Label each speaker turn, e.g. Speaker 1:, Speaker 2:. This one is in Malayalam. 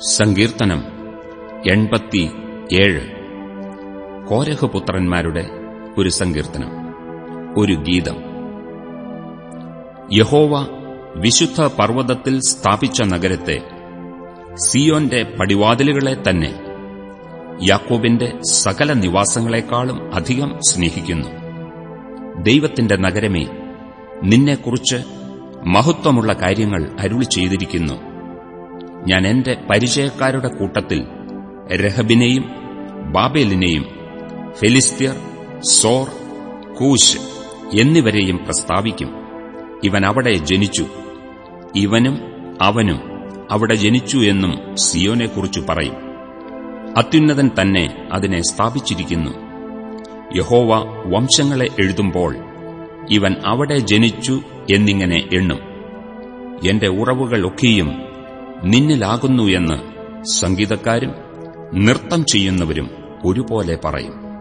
Speaker 1: സങ്കീർത്തനം എൺപത്തി ഏഴ് കോരഹപുത്രന്മാരുടെ ഒരു സങ്കീർത്തനം ഒരു ഗീതം. യഹോവ വിശുദ്ധ പർവതത്തിൽ സ്ഥാപിച്ച നഗരത്തെ സിയോന്റെ പടിവാതിലുകളെ തന്നെ യാക്കോബിന്റെ സകല നിവാസങ്ങളെക്കാളും അധികം സ്നേഹിക്കുന്നു. ദൈവത്തിന്റെ നഗരമേ നിന്നെക്കുറിച്ച് മഹത്വമുള്ള കാര്യങ്ങൾ അരുളി ചെയ്തിരിക്കുന്നു ഞാൻ എന്റെ പരിചയക്കാരുടെ കൂട്ടത്തിൽ രഹബിനെയും ബാബേലിനെയും ഫെലിസ്ത്യർ സോർ കൂശ് എന്നിവരെയും പ്രസ്താവിക്കും. ഇവൻ അവിടെ ജനിച്ചു. ഇവനും അവനും അവിടെ ജനിച്ചു എന്നും സിയോനെക്കുറിച്ചു പറയും. അത്യുന്നതൻ തന്നെ അതിനെ സ്ഥാപിച്ചിരിക്കുന്നു. യഹോവ വംശങ്ങളെ എഴുതുമ്പോൾ ഇവൻ അവിടെ ജനിച്ചു എന്നിങ്ങനെ എണ്ണും. എന്റെ ഉറവുകൾ ഒക്കെയും നിന്നിലാകുന്നു എന്ന് സംഗീതക്കാരും നൃത്തം ചെയ്യുന്നവരും ഒരുപോലെ പറയും.